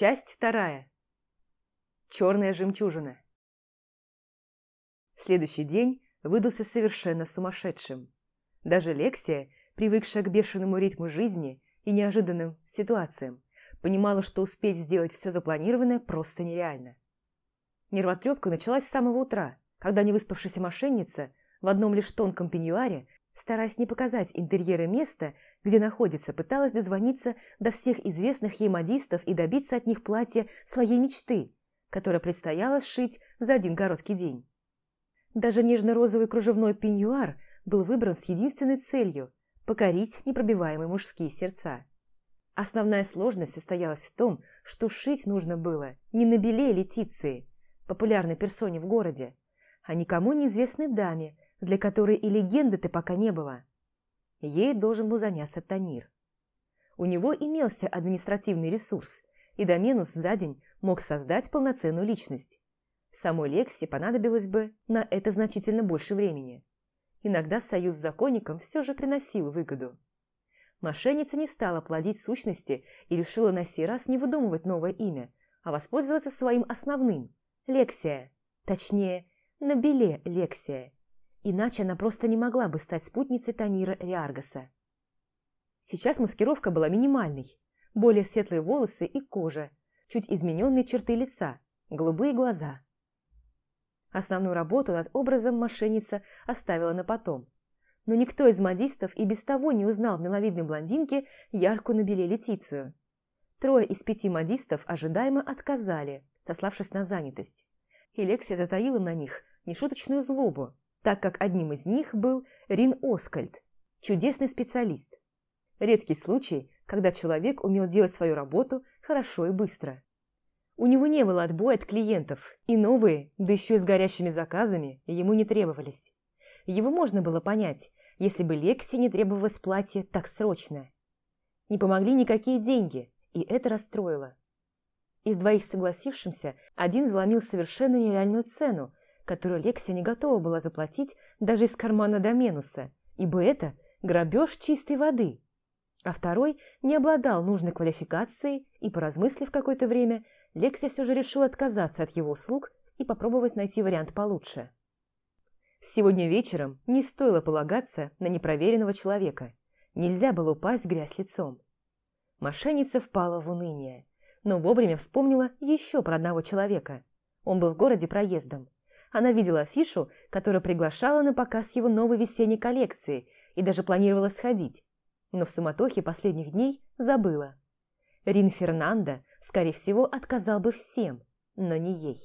Часть вторая. Черная жемчужина. Следующий день выдался совершенно сумасшедшим. Даже Лексия, привыкшая к бешеному ритму жизни и неожиданным ситуациям, понимала, что успеть сделать все запланированное просто нереально. Нервотрепка началась с самого утра, когда невыспавшаяся мошенница в одном лишь тонком пеньюаре, стараясь не показать интерьеры места, где находится, пыталась дозвониться до всех известных ей модистов и добиться от них платья своей мечты, которое предстояло сшить за один короткий день. Даже нежно-розовый кружевной пеньюар был выбран с единственной целью – покорить непробиваемые мужские сердца. Основная сложность состоялась в том, что шить нужно было не на беле Летиции, популярной персоне в городе, а никому неизвестной даме, для которой и легенды-то пока не было. Ей должен был заняться Танир. У него имелся административный ресурс, и Доменус за день мог создать полноценную личность. Самой Лексе понадобилось бы на это значительно больше времени. Иногда союз с законником все же приносил выгоду. Мошенница не стала плодить сущности и решила на сей раз не выдумывать новое имя, а воспользоваться своим основным – Лексия. Точнее, на беле Лексия. Иначе она просто не могла бы стать спутницей Танира Риаргаса. Сейчас маскировка была минимальной. Более светлые волосы и кожа, чуть измененные черты лица, голубые глаза. Основную работу над образом мошенница оставила на потом – но никто из модистов и без того не узнал в миловидной блондинке яркую на беле Летицию. Трое из пяти модистов ожидаемо отказали, сославшись на занятость. И Лексия затаила на них нешуточную злобу, так как одним из них был Рин Оскальд, чудесный специалист. Редкий случай, когда человек умел делать свою работу хорошо и быстро. У него не было отбоя от клиентов, и новые, да еще и с горящими заказами, ему не требовались. Его можно было понять, если бы Лексе не требовалось платье так срочно. Не помогли никакие деньги, и это расстроило. Из двоих согласившимся один заломил совершенно нереальную цену, которую Лексия не готова была заплатить даже из кармана Доменуса, ибо это грабеж чистой воды. А второй не обладал нужной квалификацией, и, поразмыслив какое-то время, Лексия все же решила отказаться от его услуг и попробовать найти вариант получше. Сегодня вечером не стоило полагаться на непроверенного человека. Нельзя было упасть в грязь лицом. Мошенница впала в уныние, но вовремя вспомнила еще про одного человека. Он был в городе проездом. Она видела афишу, которая приглашала на показ его новой весенней коллекции и даже планировала сходить. Но в суматохе последних дней забыла. Рин Фернандо, скорее всего, отказал бы всем, но не ей.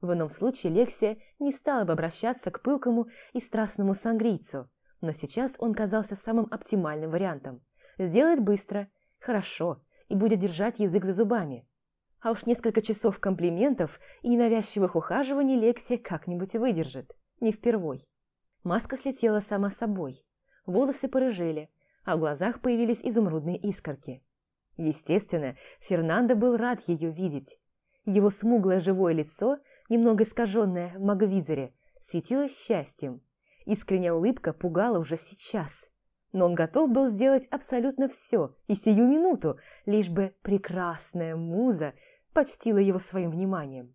В ином случае Лексия не стала бы обращаться к пылкому и страстному сангрийцу, но сейчас он казался самым оптимальным вариантом. Сделает быстро, хорошо и будет держать язык за зубами. А уж несколько часов комплиментов и ненавязчивых ухаживаний Лексия как-нибудь выдержит, не впервой. Маска слетела сама собой, волосы порыжели, а в глазах появились изумрудные искорки. Естественно, Фернандо был рад ее видеть. Его смуглое живое лицо – немного искаженная в маговизоре, светилась счастьем. Искренняя улыбка пугала уже сейчас. Но он готов был сделать абсолютно все, и сию минуту, лишь бы прекрасная муза почтила его своим вниманием.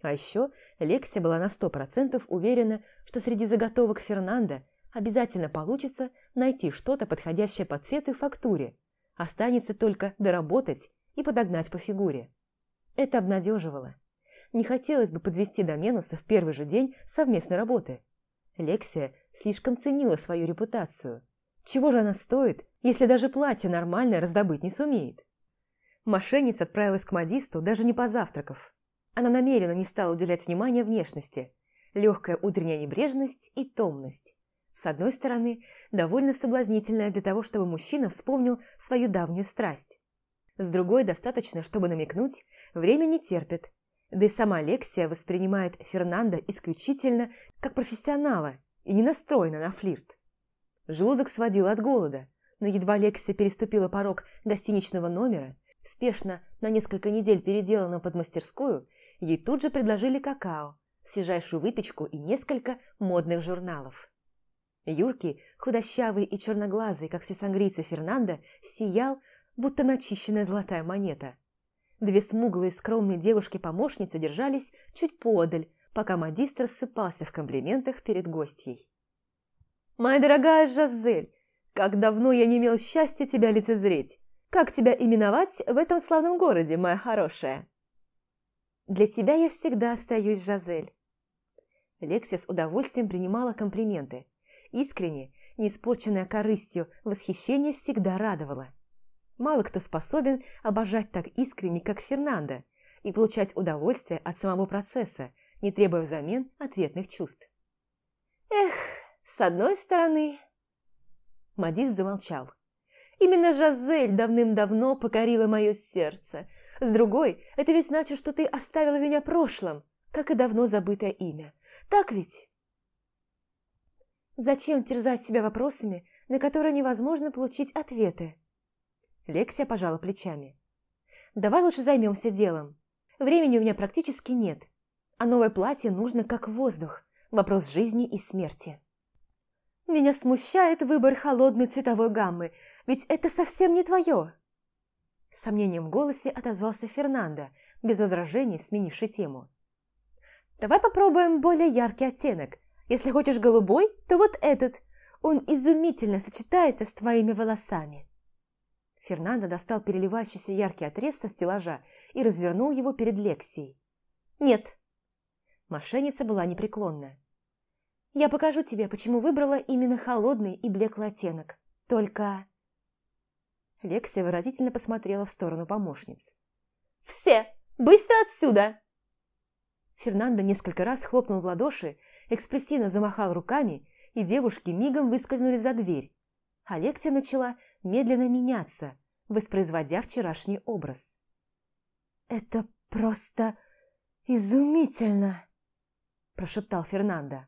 А еще Лексия была на сто процентов уверена, что среди заготовок Фернанда обязательно получится найти что-то подходящее по цвету и фактуре. Останется только доработать и подогнать по фигуре. Это обнадеживало. Не хотелось бы подвести Доменуса в первый же день совместной работы. Лексия слишком ценила свою репутацию. Чего же она стоит, если даже платье нормальное раздобыть не сумеет? Мошенница отправилась к модисту, даже не позавтракав. Она намеренно не стала уделять внимания внешности. Легкая утренняя небрежность и томность. С одной стороны, довольно соблазнительная для того, чтобы мужчина вспомнил свою давнюю страсть. С другой, достаточно, чтобы намекнуть, время не терпит, да и сама Алексия воспринимает Фернандо исключительно как профессионала и не настроена на флирт. Желудок сводил от голода, но едва Алексия переступила порог гостиничного номера, спешно на несколько недель переделанного под мастерскую, ей тут же предложили какао, свежайшую выпечку и несколько модных журналов. Юркий, худощавый и черноглазый, как все сангрийцы Фернандо, сиял, будто начищенная золотая монета – Две смуглые скромные девушки-помощницы держались чуть подаль, пока мадистр ссыпался в комплиментах перед гостьей. «Моя дорогая Жазель, как давно я не имел счастья тебя лицезреть! Как тебя именовать в этом славном городе, моя хорошая?» «Для тебя я всегда остаюсь, Жазель». Лексия с удовольствием принимала комплименты. Искренне, не испорченная корыстью, восхищение всегда радовало. Мало кто способен обожать так искренне, как Фернандо, и получать удовольствие от самого процесса, не требуя взамен ответных чувств. «Эх, с одной стороны...» Мадис замолчал. «Именно Жазель давным-давно покорила мое сердце. С другой, это ведь значит, что ты оставила меня прошлым, как и давно забытое имя. Так ведь?» «Зачем терзать себя вопросами, на которые невозможно получить ответы?» Лексия пожала плечами. «Давай лучше займемся делом. Времени у меня практически нет, а новое платье нужно как воздух. Вопрос жизни и смерти». «Меня смущает выбор холодной цветовой гаммы, ведь это совсем не твое!» С сомнением в голосе отозвался Фернандо, без возражений сменивший тему. «Давай попробуем более яркий оттенок. Если хочешь голубой, то вот этот. Он изумительно сочетается с твоими волосами». Фернандо достал переливающийся яркий отрез со стеллажа и развернул его перед Лексией. «Нет». Мошенница была непреклонна. «Я покажу тебе, почему выбрала именно холодный и блеклый оттенок. Только...» Лексия выразительно посмотрела в сторону помощниц. «Все! Быстро отсюда!» Фернандо несколько раз хлопнул в ладоши, экспрессивно замахал руками, и девушки мигом выскользнули за дверь. Алексия начала медленно меняться, воспроизводя вчерашний образ. «Это просто изумительно!» – прошептал Фернандо.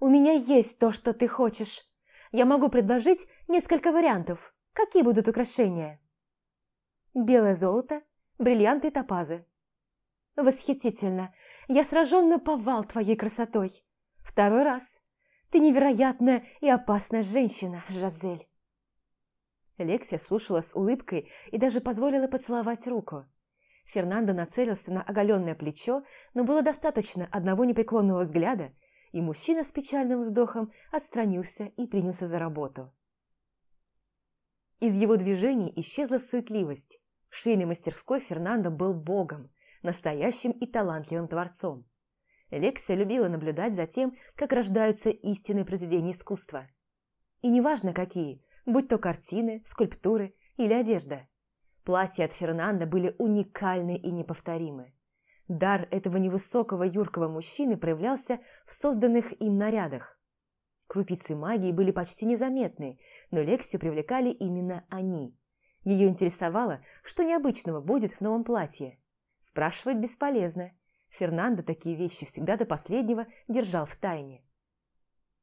«У меня есть то, что ты хочешь. Я могу предложить несколько вариантов. Какие будут украшения?» «Белое золото, бриллианты и топазы». «Восхитительно! Я сражен повал твоей красотой. Второй раз. Ты невероятная и опасная женщина, Жазель». Лексия слушала с улыбкой и даже позволила поцеловать руку. Фернандо нацелился на оголенное плечо, но было достаточно одного непреклонного взгляда, и мужчина с печальным вздохом отстранился и принялся за работу. Из его движений исчезла суетливость. В швейной мастерской Фернандо был богом, настоящим и талантливым творцом. Лексия любила наблюдать за тем, как рождаются истинные произведения искусства. И неважно какие, будь то картины, скульптуры или одежда. Платья от Фернанда были уникальны и неповторимы. Дар этого невысокого юркого мужчины проявлялся в созданных им нарядах. Крупицы магии были почти незаметны, но Лексию привлекали именно они. Ее интересовало, что необычного будет в новом платье. Спрашивать бесполезно. Фернандо такие вещи всегда до последнего держал в тайне.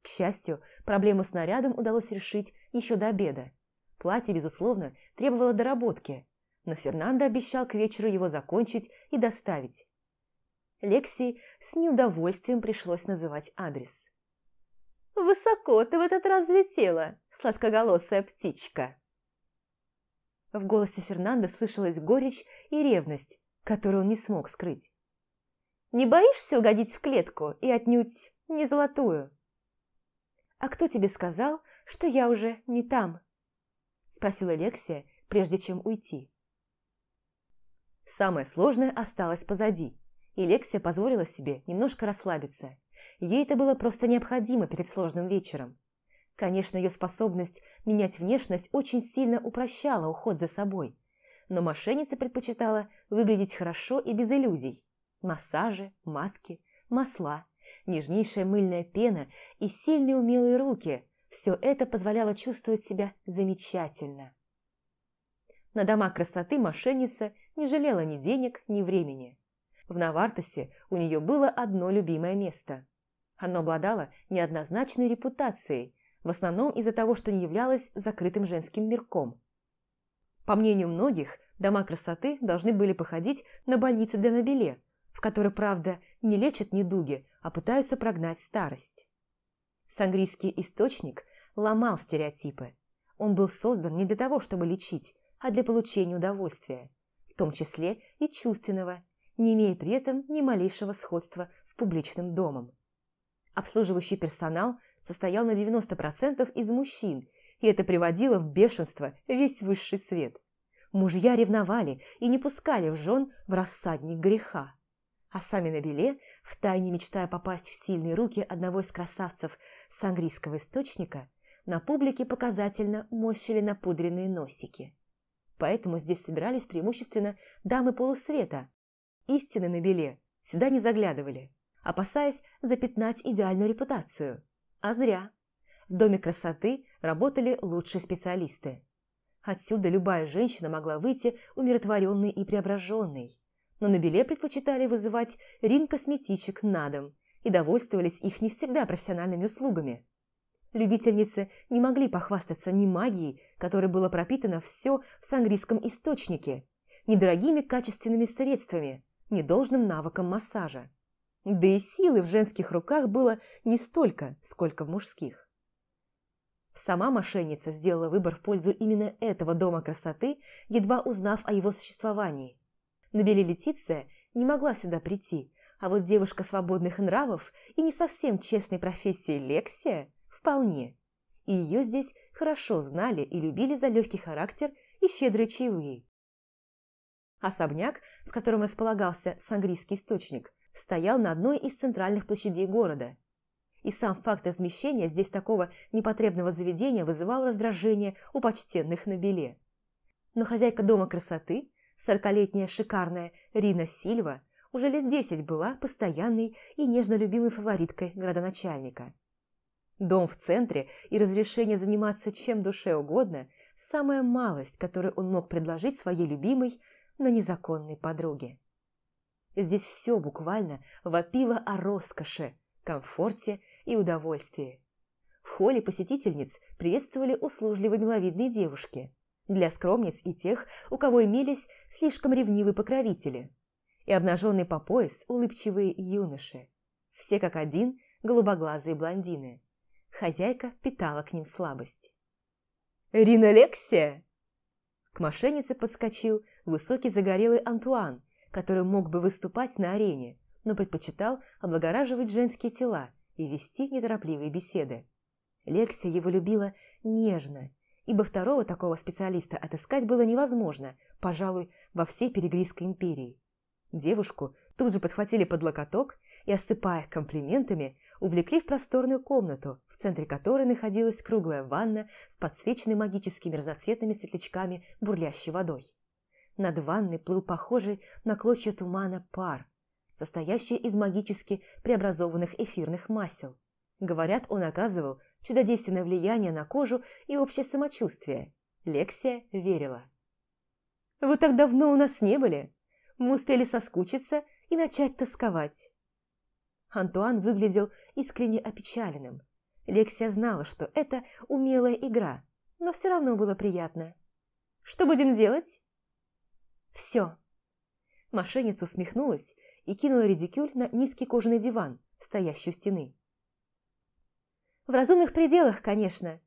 К счастью, проблему с нарядом удалось решить еще до обеда. Платье, безусловно, требовало доработки, но Фернандо обещал к вечеру его закончить и доставить. Лекси с неудовольствием пришлось называть адрес. «Высоко ты в этот раз взлетела, сладкоголосая птичка!» В голосе Фернандо слышалась горечь и ревность, которую он не смог скрыть. «Не боишься угодить в клетку и отнюдь не золотую?» «А кто тебе сказал, что я уже не там?» Спросила Лексия, прежде чем уйти. Самое сложное осталось позади, и Лексия позволила себе немножко расслабиться. Ей это было просто необходимо перед сложным вечером. Конечно, ее способность менять внешность очень сильно упрощала уход за собой, но мошенница предпочитала выглядеть хорошо и без иллюзий. Массажи, маски, масла – нежнейшая мыльная пена и сильные умелые руки – все это позволяло чувствовать себя замечательно. На дома красоты мошенница не жалела ни денег, ни времени. В Навартосе у нее было одно любимое место. Оно обладало неоднозначной репутацией, в основном из-за того, что не являлось закрытым женским мирком. По мнению многих, дома красоты должны были походить на больницы для Набеле, в которой, правда, не лечат недуги, а пытаются прогнать старость. Сангрийский источник ломал стереотипы. Он был создан не для того, чтобы лечить, а для получения удовольствия. в том числе и чувственного, не имея при этом ни малейшего сходства с публичным домом. Обслуживающий персонал состоял на 90% из мужчин, и это приводило в бешенство весь высший свет. Мужья ревновали и не пускали в жен в рассадник греха. А сами на беле, втайне мечтая попасть в сильные руки одного из красавцев сангрийского источника, на публике показательно мощили напудренные носики. Поэтому здесь собирались преимущественно дамы полусвета. Истины на беле сюда не заглядывали, опасаясь запятнать идеальную репутацию. А зря. В Доме красоты работали лучшие специалисты. Отсюда любая женщина могла выйти умиротворенной и преображенной. Но на беле предпочитали вызывать рин-косметичек на дом и довольствовались их не всегда профессиональными услугами. Любительницы не могли похвастаться ни магией, которой было пропитано все в сангрийском источнике, ни дорогими качественными средствами, ни должным навыком массажа. Да и силы в женских руках было не столько, сколько в мужских. Сама мошенница сделала выбор в пользу именно этого дома красоты, едва узнав о его существовании. Набели Летиция не могла сюда прийти, а вот девушка свободных нравов и не совсем честной профессии Лексия вполне. И ее здесь хорошо знали и любили за легкий характер и щедрые чаевые. Особняк, в котором располагался сангрийский источник, стоял на одной из центральных площадей города. И сам факт размещения здесь такого непотребного заведения вызывал раздражение у почтенных на беле. Но хозяйка дома красоты, сорокалетняя шикарная Рина Сильва, уже лет десять была постоянной и нежно любимой фавориткой градоначальника. Дом в центре и разрешение заниматься чем душе угодно – самая малость, которую он мог предложить своей любимой, но незаконной подруге. Здесь все буквально вопило о роскоши, комфорте и удовольствии. В холле посетительниц приветствовали услужливо миловидные девушки, для скромниц и тех, у кого имелись слишком ревнивые покровители, и обнаженные по пояс улыбчивые юноши. Все как один голубоглазые блондины. Хозяйка питала к ним слабость. «Рина Лексия!» К мошеннице подскочил высокий загорелый Антуан, который мог бы выступать на арене, но предпочитал облагораживать женские тела и вести неторопливые беседы. Лексия его любила нежно, ибо второго такого специалиста отыскать было невозможно, пожалуй, во всей Перегрийской империи. Девушку тут же подхватили под локоток и, осыпая комплиментами, увлекли в просторную комнату, в центре которой находилась круглая ванна с подсвеченной магическими разноцветными светлячками бурлящей водой. Над ванной плыл похожий на клочья тумана пар, состоящий из магически преобразованных эфирных масел. Говорят, он оказывал чудодейственное влияние на кожу и общее самочувствие. Лексия верила. «Вы так давно у нас не были. Мы успели соскучиться и начать тосковать». Антуан выглядел искренне опечаленным. Лексия знала, что это умелая игра, но все равно было приятно. «Что будем делать?» «Все». Мошенница усмехнулась и кинула редикюль на низкий кожаный диван, стоящий у стены. «В разумных пределах, конечно.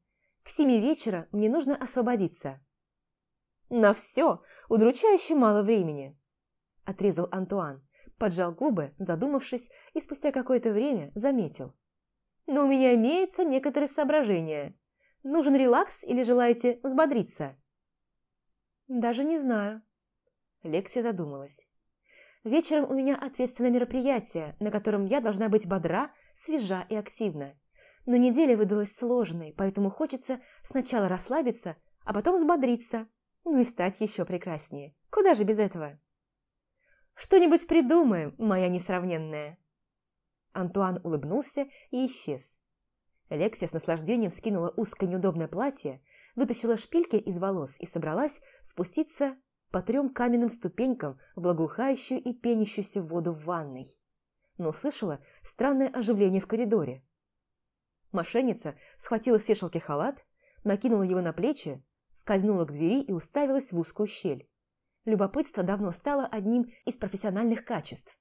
К семи вечера мне нужно освободиться». «На все удручающе мало времени», – отрезал Антуан, поджал губы, задумавшись, и спустя какое-то время заметил. «Но у меня имеются некоторые соображения. Нужен релакс или желаете взбодриться?» «Даже не знаю», Лексия задумалась. «Вечером у меня ответственное мероприятие, на котором я должна быть бодра, свежа и активна. Но неделя выдалась сложной, поэтому хочется сначала расслабиться, а потом взбодриться, ну и стать еще прекраснее. Куда же без этого?» «Что-нибудь придумаем, моя несравненная!» Антуан улыбнулся и исчез. Лексия с наслаждением скинула узкое неудобное платье, вытащила шпильки из волос и собралась спуститься по трем каменным ступенькам в благоухающую и пенящуюся воду в ванной. Но услышала странное оживление в коридоре. Мошенница схватила с вешалки халат, накинула его на плечи, скользнула к двери и уставилась в узкую щель. Любопытство давно стало одним из профессиональных качеств.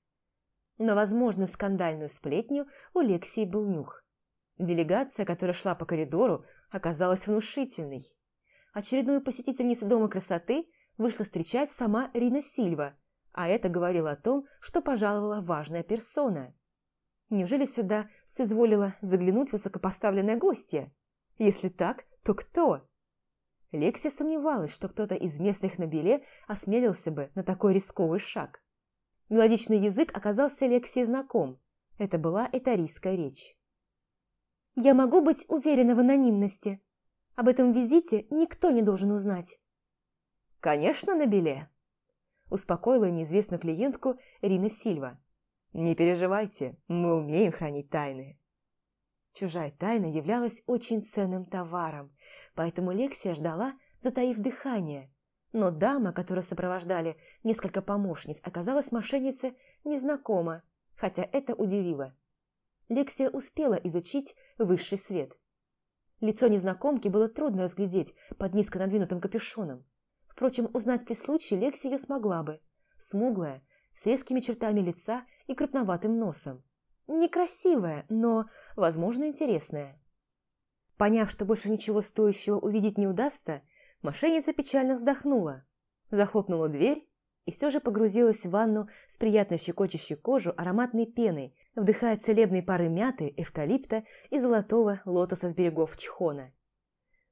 На возможную скандальную сплетню у Лексии был нюх. Делегация, которая шла по коридору, оказалась внушительной. Очередную посетительницу Дома красоты вышла встречать сама Рина Сильва, а это говорило о том, что пожаловала важная персона. Неужели сюда соизволила заглянуть высокопоставленная гостья? Если так, то кто? Лексия сомневалась, что кто-то из местных на беле осмелился бы на такой рисковый шаг. Мелодичный язык оказался Лексии знаком. Это была этарийская речь. «Я могу быть уверена в анонимности. Об этом визите никто не должен узнать». «Конечно, на беле», – успокоила неизвестную клиентку Рина Сильва. «Не переживайте, мы умеем хранить тайны». Чужая тайна являлась очень ценным товаром, поэтому Лексия ждала, затаив дыхание. Но дама, которую сопровождали несколько помощниц, оказалась мошеннице незнакома, хотя это удивило. Лексия успела изучить высший свет. Лицо незнакомки было трудно разглядеть под низко надвинутым капюшоном. Впрочем, узнать при случае Лексия ее смогла бы. Смуглая, с резкими чертами лица и крупноватым носом. Некрасивая, но, возможно, интересная. Поняв, что больше ничего стоящего увидеть не удастся, мошенница печально вздохнула, захлопнула дверь и все же погрузилась в ванну с приятной щекочущей кожу ароматной пеной, вдыхая целебные пары мяты, эвкалипта и золотого лотоса с берегов Чхона.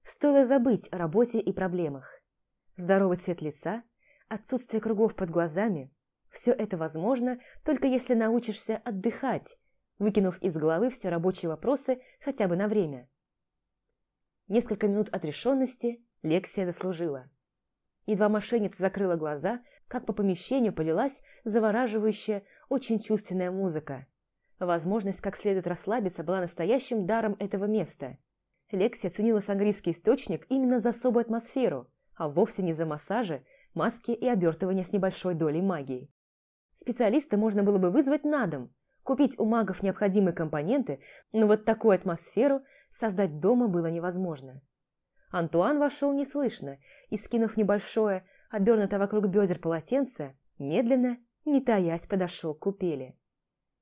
Стоило забыть о работе и проблемах. Здоровый цвет лица, отсутствие кругов под глазами – все это возможно, только если научишься отдыхать выкинув из головы все рабочие вопросы хотя бы на время. Несколько минут отрешенности Лексия заслужила. Едва мошенница закрыла глаза, как по помещению полилась завораживающая, очень чувственная музыка. Возможность как следует расслабиться была настоящим даром этого места. Лексия ценила сангрийский источник именно за особую атмосферу, а вовсе не за массажи, маски и обертывания с небольшой долей магии. Специалиста можно было бы вызвать на дом, купить у магов необходимые компоненты, но вот такую атмосферу создать дома было невозможно. Антуан вошел неслышно и, скинув небольшое, обернутое вокруг бедер полотенце, медленно, не таясь, подошел к купели.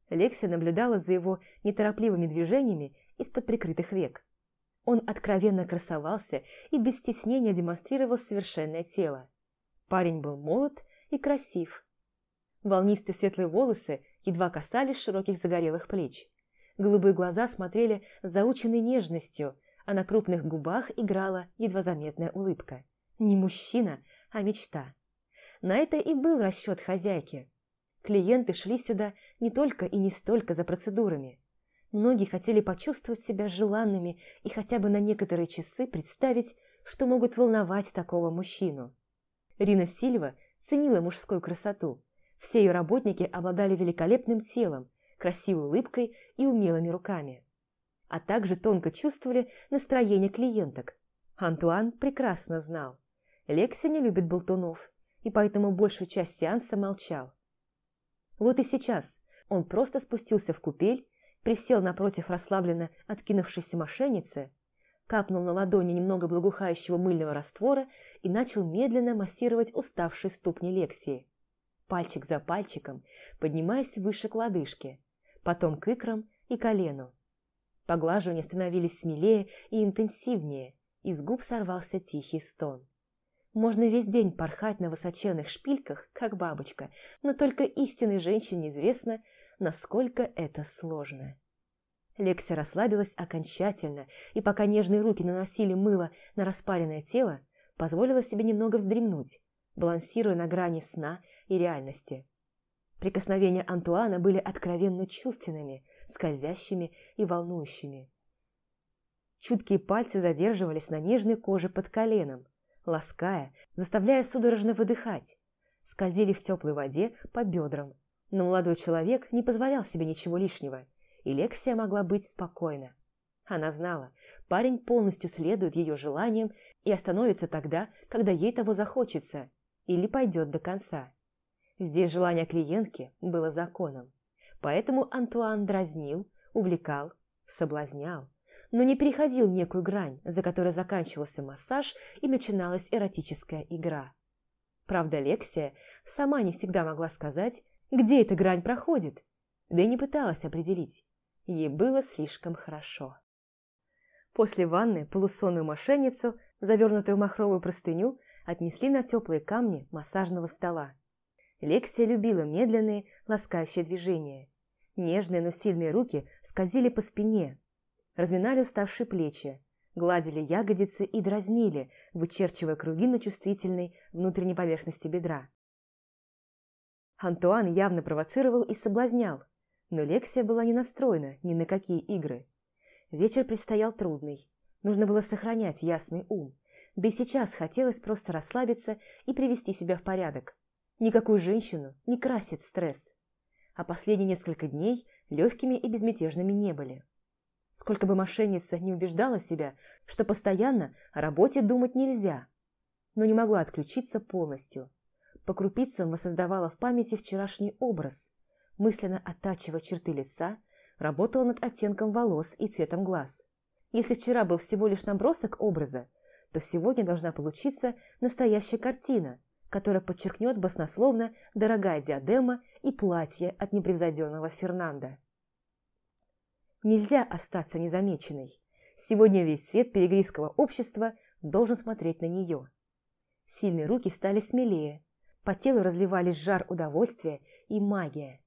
Лексия наблюдала за его неторопливыми движениями из-под прикрытых век. Он откровенно красовался и без стеснения демонстрировал совершенное тело. Парень был молод и красив. Волнистые светлые волосы едва касались широких загорелых плеч. Голубые глаза смотрели с заученной нежностью, а на крупных губах играла едва заметная улыбка. Не мужчина, а мечта. На это и был расчет хозяйки. Клиенты шли сюда не только и не столько за процедурами. Многие хотели почувствовать себя желанными и хотя бы на некоторые часы представить, что могут волновать такого мужчину. Рина Сильва ценила мужскую красоту, все ее работники обладали великолепным телом, красивой улыбкой и умелыми руками. А также тонко чувствовали настроение клиенток. Антуан прекрасно знал. Лекси не любит болтунов, и поэтому большую часть сеанса молчал. Вот и сейчас он просто спустился в купель, присел напротив расслабленно откинувшейся мошенницы, капнул на ладони немного благоухающего мыльного раствора и начал медленно массировать уставшие ступни Лексии пальчик за пальчиком, поднимаясь выше к лодыжке, потом к икрам и колену. Поглаживания становились смелее и интенсивнее, из губ сорвался тихий стон. Можно весь день порхать на высоченных шпильках, как бабочка, но только истинной женщине известно, насколько это сложно. Лекси расслабилась окончательно, и пока нежные руки наносили мыло на распаренное тело, позволила себе немного вздремнуть, балансируя на грани сна и реальности. Прикосновения Антуана были откровенно чувственными, скользящими и волнующими. Чуткие пальцы задерживались на нежной коже под коленом, лаская, заставляя судорожно выдыхать, скользили в теплой воде по бедрам, но молодой человек не позволял себе ничего лишнего, и Лексия могла быть спокойна. Она знала, парень полностью следует ее желаниям и остановится тогда, когда ей того захочется, или пойдет до конца. Здесь желание клиентки было законом. Поэтому Антуан дразнил, увлекал, соблазнял, но не переходил некую грань, за которой заканчивался массаж и начиналась эротическая игра. Правда, Лексия сама не всегда могла сказать, где эта грань проходит, да и не пыталась определить. Ей было слишком хорошо. После ванны полусонную мошенницу, завернутую в махровую простыню, отнесли на теплые камни массажного стола. Лексия любила медленные, ласкающие движения. Нежные, но сильные руки скользили по спине, разминали уставшие плечи, гладили ягодицы и дразнили, вычерчивая круги на чувствительной внутренней поверхности бедра. Антуан явно провоцировал и соблазнял, но Лексия была не настроена ни на какие игры. Вечер предстоял трудный, нужно было сохранять ясный ум, да и сейчас хотелось просто расслабиться и привести себя в порядок. Никакую женщину не красит стресс. А последние несколько дней легкими и безмятежными не были. Сколько бы мошенница не убеждала себя, что постоянно о работе думать нельзя, но не могла отключиться полностью. По крупицам воссоздавала в памяти вчерашний образ, мысленно оттачивая черты лица, работала над оттенком волос и цветом глаз. Если вчера был всего лишь набросок образа, то сегодня должна получиться настоящая картина, которая подчеркнет баснословно дорогая диадема и платье от непревзойденного Фернанда. Нельзя остаться незамеченной. Сегодня весь свет перегрийского общества должен смотреть на нее. Сильные руки стали смелее, по телу разливались жар удовольствия и магия.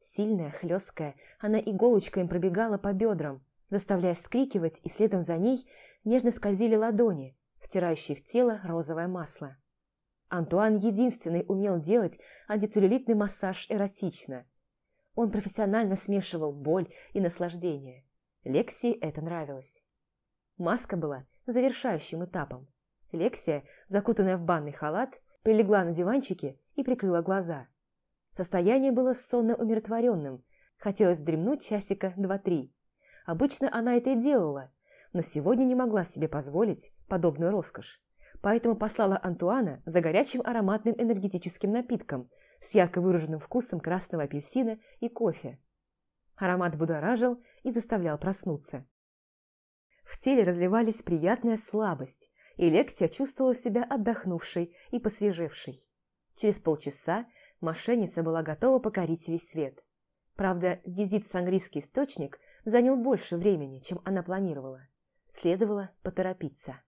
Сильная, хлесткая, она иголочкой им пробегала по бедрам, заставляя вскрикивать, и следом за ней нежно скользили ладони, втирающие в тело розовое масло. Антуан единственный умел делать антицеллюлитный массаж эротично – он профессионально смешивал боль и наслаждение. Лексии это нравилось. Маска была завершающим этапом. Лексия, закутанная в банный халат, прилегла на диванчике и прикрыла глаза. Состояние было сонно-умиротворенным. Хотелось дремнуть часика два-три. Обычно она это и делала, но сегодня не могла себе позволить подобную роскошь. Поэтому послала Антуана за горячим ароматным энергетическим напитком, с ярко выраженным вкусом красного апельсина и кофе. Аромат будоражил и заставлял проснуться. В теле разливались приятная слабость, и Лексия чувствовала себя отдохнувшей и посвежевшей. Через полчаса мошенница была готова покорить весь свет. Правда, визит в сангрийский источник занял больше времени, чем она планировала. Следовало поторопиться.